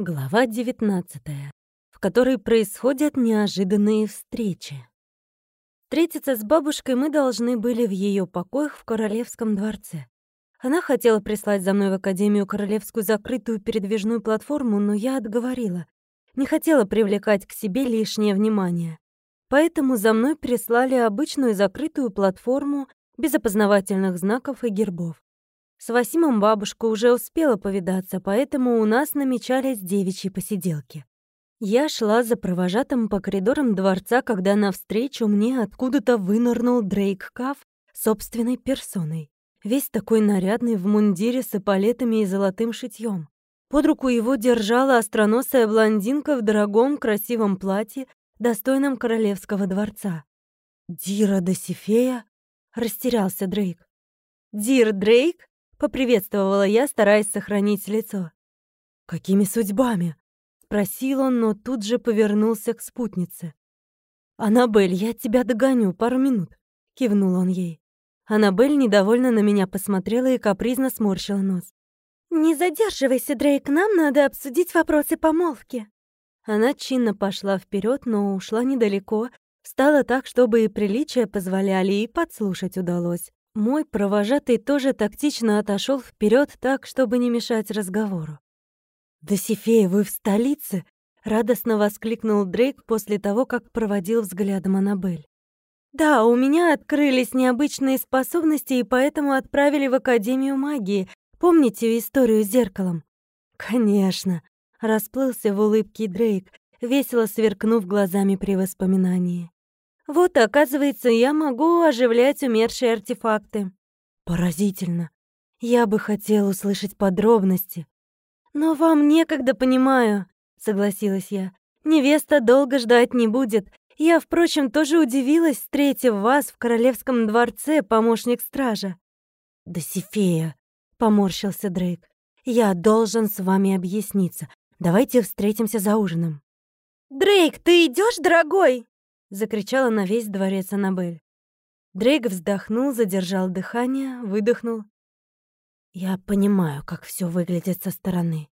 Глава 19, в которой происходят неожиданные встречи. Встретиться с бабушкой мы должны были в ее покоях в Королевском дворце. Она хотела прислать за мной в Академию Королевскую закрытую передвижную платформу, но я отговорила. Не хотела привлекать к себе лишнее внимание. Поэтому за мной прислали обычную закрытую платформу без опознавательных знаков и гербов. С Васимом бабушка уже успела повидаться, поэтому у нас намечались девичьи посиделки. Я шла за провожатым по коридорам дворца, когда навстречу мне откуда-то вынырнул Дрейк Каф собственной персоной. Весь такой нарядный в мундире с эполетами и золотым шитьем. Под руку его держала остроносая блондинка в дорогом красивом платье, достойном королевского дворца. «Дира Досифея?» — растерялся Дрейк. «Дир Дрейк?» Поприветствовала я, стараясь сохранить лицо. «Какими судьбами?» — спросил он, но тут же повернулся к спутнице. «Аннабель, я тебя догоню, пару минут», — кивнул он ей. Аннабель недовольно на меня посмотрела и капризно сморщила нос. «Не задерживайся, Дрейк, нам надо обсудить вопросы помолвки». Она чинно пошла вперед, но ушла недалеко, встала так, чтобы и приличия позволяли, и подслушать удалось. Мой провожатый тоже тактично отошел вперед так, чтобы не мешать разговору. «Досифея, вы в столице?» — радостно воскликнул Дрейк после того, как проводил взглядом Аннабель. «Да, у меня открылись необычные способности, и поэтому отправили в Академию магии. Помните историю с зеркалом?» «Конечно», — расплылся в улыбке Дрейк, весело сверкнув глазами при воспоминании. Вот, оказывается, я могу оживлять умершие артефакты. Поразительно. Я бы хотел услышать подробности. Но вам некогда, понимаю, согласилась я. Невеста долго ждать не будет. Я, впрочем, тоже удивилась, встретив вас в королевском дворце, помощник стража. Да Сифея, поморщился Дрейк. Я должен с вами объясниться. Давайте встретимся за ужином. Дрейк, ты идешь, дорогой? Закричала на весь дворец Аннабель. Дрейк вздохнул, задержал дыхание, выдохнул. Я понимаю, как все выглядит со стороны.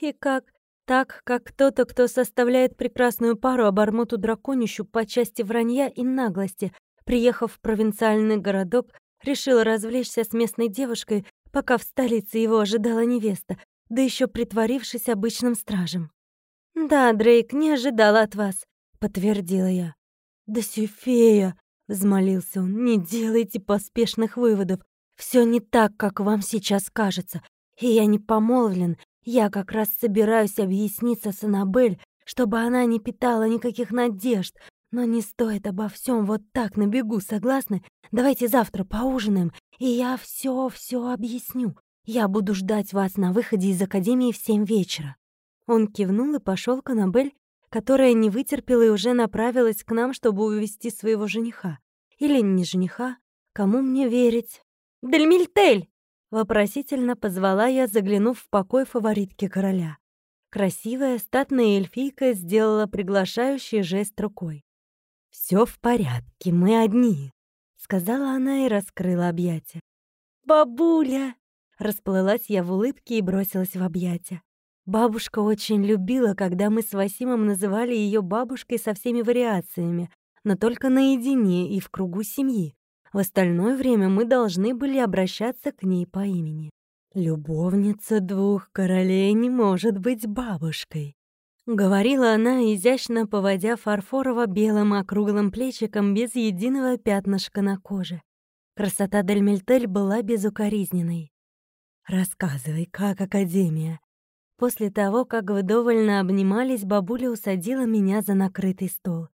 И как? Так, как кто-то, кто составляет прекрасную пару обормоту драконищу по части вранья и наглости, приехав в провинциальный городок, решил развлечься с местной девушкой, пока в столице его ожидала невеста, да еще притворившись обычным стражем. «Да, Дрейк, не ожидала от вас», — подтвердила я. «Да Сюфея!» — взмолился он. «Не делайте поспешных выводов. Все не так, как вам сейчас кажется. И я не помолвлен. Я как раз собираюсь объясниться с Аннабель, чтобы она не питала никаких надежд. Но не стоит обо всем вот так на бегу, согласны? Давайте завтра поужинаем, и я все, все объясню. Я буду ждать вас на выходе из академии в семь вечера». Он кивнул и пошел к Аннабель, которая не вытерпела и уже направилась к нам, чтобы увести своего жениха. Или не жениха, кому мне верить? «Дельмильтель!» — вопросительно позвала я, заглянув в покой фаворитки короля. Красивая статная эльфийка сделала приглашающий жест рукой. «Всё в порядке, мы одни», — сказала она и раскрыла объятия. «Бабуля!» — расплылась я в улыбке и бросилась в объятия. Бабушка очень любила, когда мы с Васимом называли ее бабушкой со всеми вариациями, но только наедине и в кругу семьи. В остальное время мы должны были обращаться к ней по имени. «Любовница двух королей не может быть бабушкой», — говорила она, изящно поводя фарфорово-белым округлым плечиком без единого пятнышка на коже. Красота Дельмельтель была безукоризненной. «Рассказывай, как Академия? После того, как вдоволь обнимались, бабуля усадила меня за накрытый стол.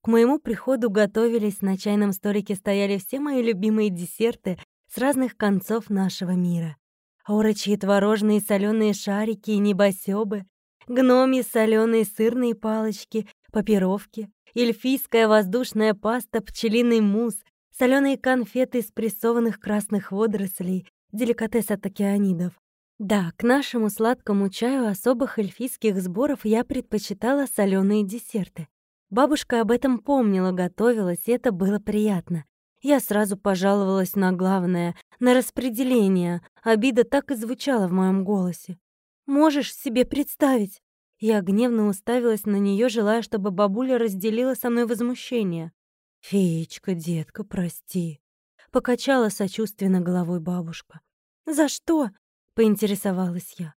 К моему приходу готовились, на чайном столике стояли все мои любимые десерты с разных концов нашего мира. Орочьи творожные соленые шарики и небосёбы, гноми соленые сырные палочки, папировки, эльфийская воздушная паста, пчелиный мусс, соленые конфеты из прессованных красных водорослей, деликатес от океанидов, да, к нашему сладкому чаю особых эльфийских сборов я предпочитала соленые десерты. Бабушка об этом помнила, готовилась, и это было приятно. Я сразу пожаловалась на главное, на распределение. Обида так и звучала в моем голосе. «Можешь себе представить?» Я гневно уставилась на нее, желая, чтобы бабуля разделила со мной возмущение. «Феечка, детка, прости», — покачала сочувственно головой бабушка. «За что?» — поинтересовалась я.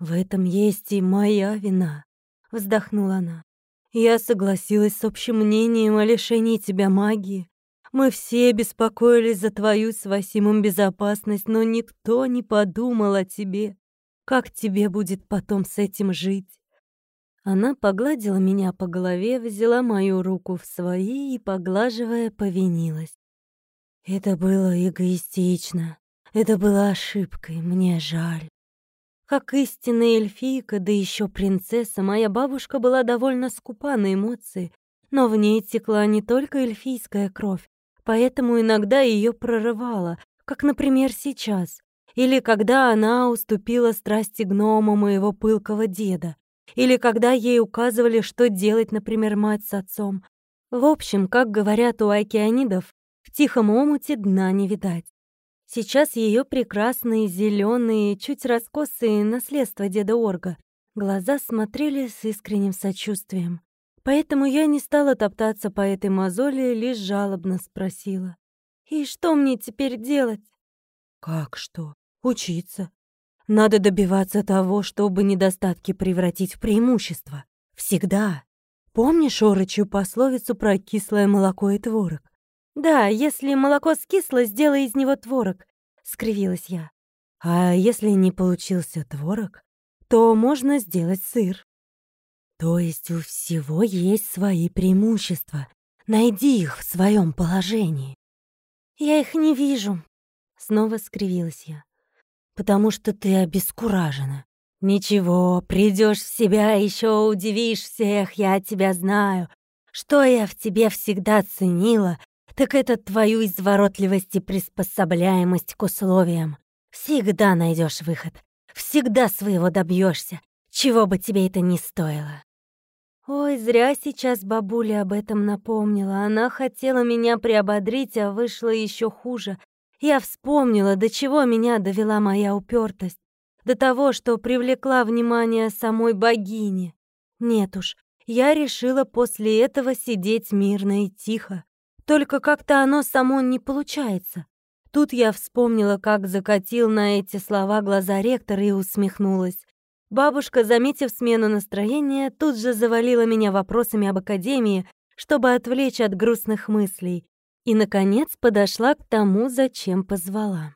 «В этом есть и моя вина», — вздохнула она. «Я согласилась с общим мнением о лишении тебя магии. Мы все беспокоились за твою с Васимом безопасность, но никто не подумал о тебе. Как тебе будет потом с этим жить?» Она погладила меня по голове, взяла мою руку в свои и, поглаживая, повинилась. «Это было эгоистично. Это была ошибкой. Мне жаль». Как истинная эльфийка, да еще принцесса, моя бабушка была довольно скупа на эмоции, но в ней текла не только эльфийская кровь, поэтому иногда ее прорывало, как, например, сейчас. Или когда она уступила страсти гнома моего пылкого деда. Или когда ей указывали, что делать, например, мать с отцом. В общем, как говорят у океанидов, в тихом омуте дна не видать. Сейчас ее прекрасные, зеленые, чуть раскосые наследства деда Орга глаза смотрели с искренним сочувствием. Поэтому я не стала топтаться по этой мозоли, лишь жалобно спросила. «И что мне теперь делать?» «Как что? Учиться. Надо добиваться того, чтобы недостатки превратить в преимущество. Всегда. Помнишь орочью пословицу про кислое молоко и творог? «Да, если молоко скисло, сделай из него творог», — скривилась я. «А если не получился творог, то можно сделать сыр». «То есть у всего есть свои преимущества. Найди их в своем положении». «Я их не вижу», — снова скривилась я потому что ты обескуражена. Ничего, придешь в себя, еще удивишь всех, я тебя знаю. Что я в тебе всегда ценила, так это твою изворотливость и приспособляемость к условиям. Всегда найдешь выход, всегда своего добьешься, чего бы тебе это ни стоило. Ой, зря сейчас бабуля об этом напомнила. Она хотела меня приободрить, а вышло еще хуже. Я вспомнила, до чего меня довела моя упертость, до того, что привлекла внимание самой богини. Нет уж, я решила после этого сидеть мирно и тихо. Только как-то оно само не получается. Тут я вспомнила, как закатил на эти слова глаза ректор и усмехнулась. Бабушка, заметив смену настроения, тут же завалила меня вопросами об академии, чтобы отвлечь от грустных мыслей и, наконец, подошла к тому, зачем позвала.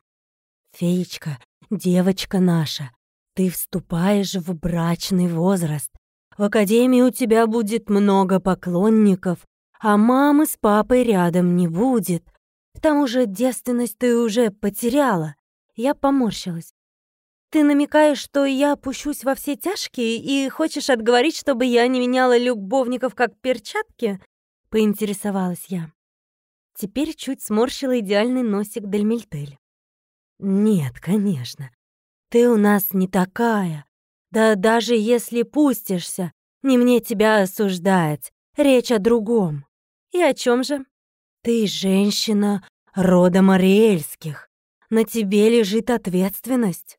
«Феечка, девочка наша, ты вступаешь в брачный возраст. В академии у тебя будет много поклонников, а мамы с папой рядом не будет. К тому же девственность ты уже потеряла». Я поморщилась. «Ты намекаешь, что я опущусь во все тяжкие и хочешь отговорить, чтобы я не меняла любовников как перчатки?» — поинтересовалась я. Теперь чуть сморщила идеальный носик Дельмельтель. «Нет, конечно. Ты у нас не такая. Да даже если пустишься, не мне тебя осуждать. Речь о другом. И о чем же? Ты женщина рода Мариэльских. На тебе лежит ответственность».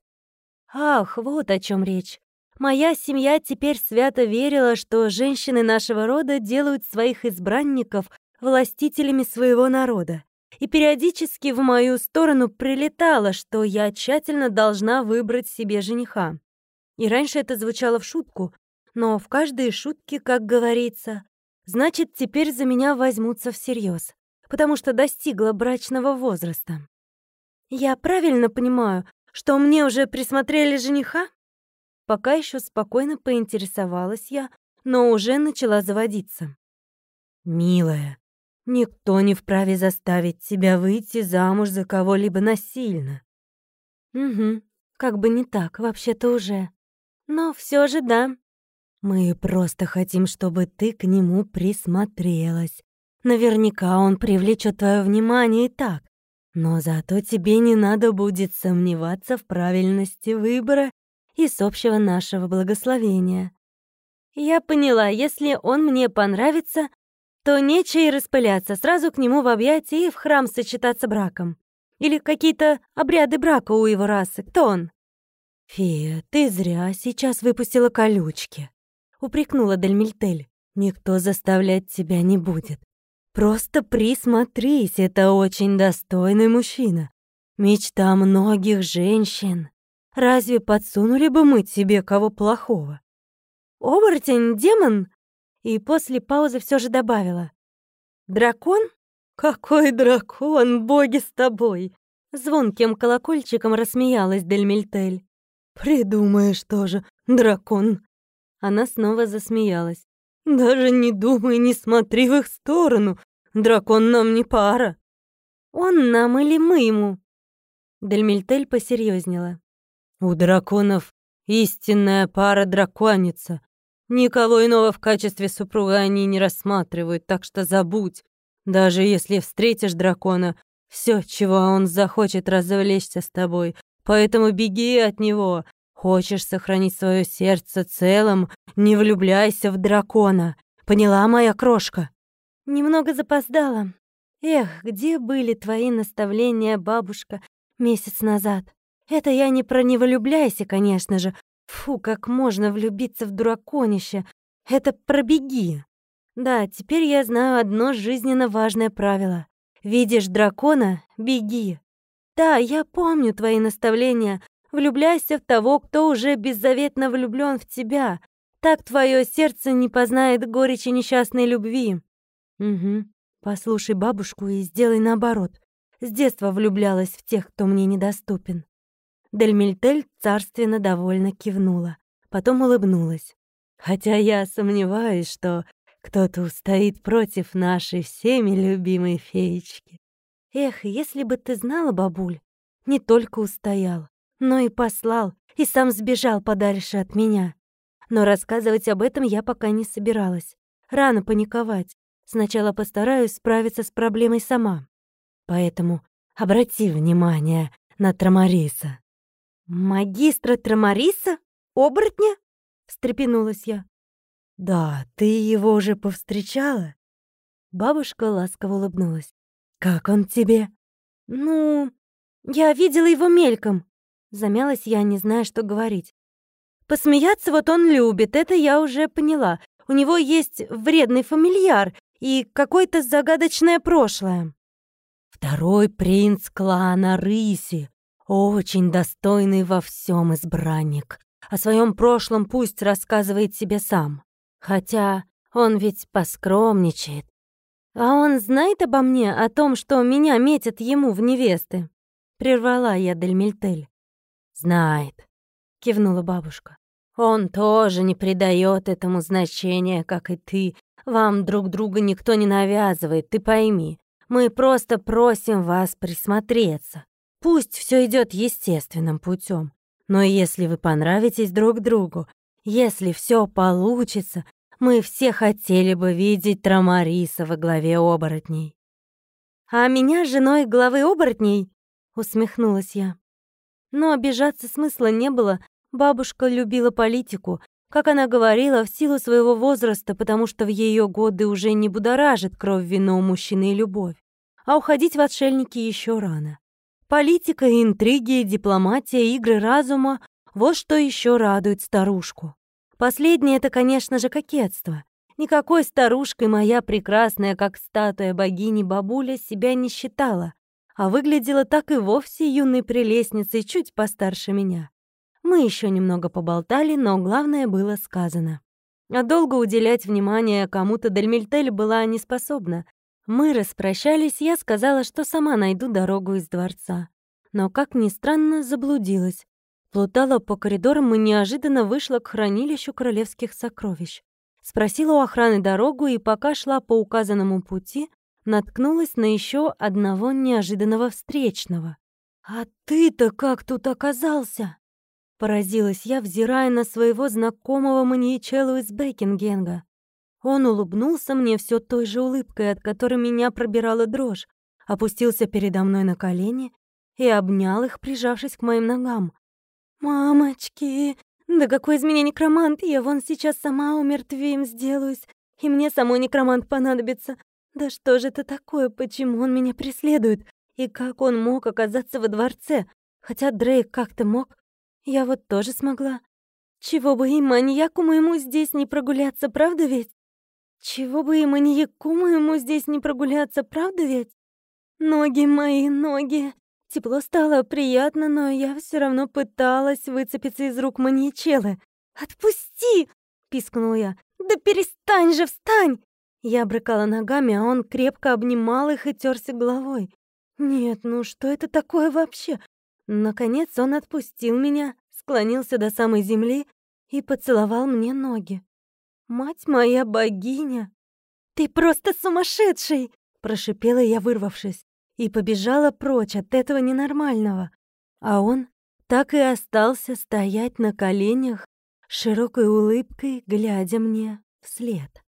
Ах, вот о чем речь. Моя семья теперь свято верила, что женщины нашего рода делают своих избранников властителями своего народа, и периодически в мою сторону прилетало, что я тщательно должна выбрать себе жениха. И раньше это звучало в шутку, но в каждой шутке, как говорится, значит, теперь за меня возьмутся всерьез, потому что достигла брачного возраста. Я правильно понимаю, что мне уже присмотрели жениха? Пока еще спокойно поинтересовалась я, но уже начала заводиться. «Милая, Никто не вправе заставить тебя выйти замуж за кого-либо насильно. Угу, как бы не так, вообще-то уже. Но все же да. Мы просто хотим, чтобы ты к нему присмотрелась. Наверняка он привлечет твое внимание и так. Но зато тебе не надо будет сомневаться в правильности выбора и с общего нашего благословения. Я поняла, если он мне понравится, то нечего и распыляться, сразу к нему в объятия и в храм сочетаться браком. Или какие-то обряды брака у его расы. Кто он? Фея, ты зря сейчас выпустила колючки. — упрекнула Дельмильтель. «Никто заставлять тебя не будет. Просто присмотрись, это очень достойный мужчина. Мечта многих женщин. Разве подсунули бы мы тебе кого плохого?» «Оборотень, демон?» И после паузы все же добавила. «Дракон? Какой дракон, боги с тобой!» Звонким колокольчиком рассмеялась Дельмильтель. «Придумаешь тоже, дракон!» Она снова засмеялась. «Даже не думай, не смотри в их сторону. Дракон нам не пара». «Он нам или мы ему?» Дельмильтель посерьезнела. «У драконов истинная пара драконица. Никого иного в качестве супруга они не рассматривают, так что забудь. Даже если встретишь дракона, все, чего он захочет развлечься с тобой. Поэтому беги от него. Хочешь сохранить свое сердце целым, не влюбляйся в дракона. Поняла, моя крошка? Немного запоздала. Эх, где были твои наставления, бабушка, месяц назад? Это я не про «не влюбляйся», конечно же, Фу, как можно влюбиться в дураконище. Это пробеги. Да, теперь я знаю одно жизненно важное правило. Видишь дракона — беги. Да, я помню твои наставления. Влюбляйся в того, кто уже беззаветно влюблен в тебя. Так твое сердце не познает горечи несчастной любви. Угу. Послушай бабушку и сделай наоборот. С детства влюблялась в тех, кто мне недоступен. Дельмильтель царственно довольно кивнула, потом улыбнулась. «Хотя я сомневаюсь, что кто-то устоит против нашей всеми любимой феечки. Эх, если бы ты знала, бабуль, не только устоял, но и послал, и сам сбежал подальше от меня. Но рассказывать об этом я пока не собиралась. Рано паниковать. Сначала постараюсь справиться с проблемой сама. Поэтому обрати внимание на Трамариса. «Магистра Трамариса? Оборотня?» — встрепенулась я. «Да, ты его уже повстречала?» Бабушка ласково улыбнулась. «Как он тебе?» «Ну, я видела его мельком». Замялась я, не зная, что говорить. «Посмеяться вот он любит, это я уже поняла. У него есть вредный фамильяр и какое-то загадочное прошлое». «Второй принц клана Рыси», очень достойный во всем избранник. О своем прошлом пусть рассказывает себе сам. Хотя он ведь поскромничает. А он знает обо мне, о том, что меня метят ему в невесты? Прервала я Дельмильтель. Знает, кивнула бабушка. Он тоже не придает этому значения, как и ты. Вам друг друга никто не навязывает, ты пойми. Мы просто просим вас присмотреться. Пусть все идет естественным путем, но если вы понравитесь друг другу, если все получится, мы все хотели бы видеть Трамариса во главе оборотней. «А меня женой главы оборотней?» — усмехнулась я. Но обижаться смысла не было, бабушка любила политику, как она говорила, в силу своего возраста, потому что в ее годы уже не будоражит кровь вино мужчины и любовь. А уходить в отшельники еще рано. Политика, интриги, дипломатия, игры разума — вот что еще радует старушку. Последнее — это, конечно же, кокетство. Никакой старушкой моя прекрасная, как статуя богини бабуля, себя не считала, а выглядела так и вовсе юной прелестницей, чуть постарше меня. Мы еще немного поболтали, но главное было сказано. А долго уделять внимание кому-то Дельмильтель была не способна, мы распрощались, я сказала, что сама найду дорогу из дворца. Но, как ни странно, заблудилась. Плутала по коридорам и неожиданно вышла к хранилищу королевских сокровищ. Спросила у охраны дорогу и пока шла по указанному пути, наткнулась на еще одного неожиданного встречного. «А ты-то как тут оказался?» Поразилась я, взирая на своего знакомого маньячеллу из Бекингенга. Он улыбнулся мне все той же улыбкой, от которой меня пробирала дрожь, опустился передо мной на колени и обнял их, прижавшись к моим ногам. «Мамочки, да какой из меня некромант! Я вон сейчас сама умертвеем сделаюсь, и мне самой некромант понадобится. Да что же это такое? Почему он меня преследует? И как он мог оказаться во дворце? Хотя Дрейк как-то мог. Я вот тоже смогла. Чего бы и маньяку моему здесь не прогуляться, правда ведь? Чего бы и маньяку моему здесь не прогуляться, правда ведь? Ноги мои, ноги. Тепло стало, приятно, но я все равно пыталась выцепиться из рук маньячелы. «Отпусти!» — пискнула я. «Да перестань же, встань!» Я брыкала ногами, а он крепко обнимал их и терся головой. «Нет, ну что это такое вообще?» Наконец он отпустил меня, склонился до самой земли и поцеловал мне ноги. «Мать моя богиня!» «Ты просто сумасшедший!» — прошипела я, вырвавшись, и побежала прочь от этого ненормального. А он так и остался стоять на коленях, широкой улыбкой, глядя мне вслед.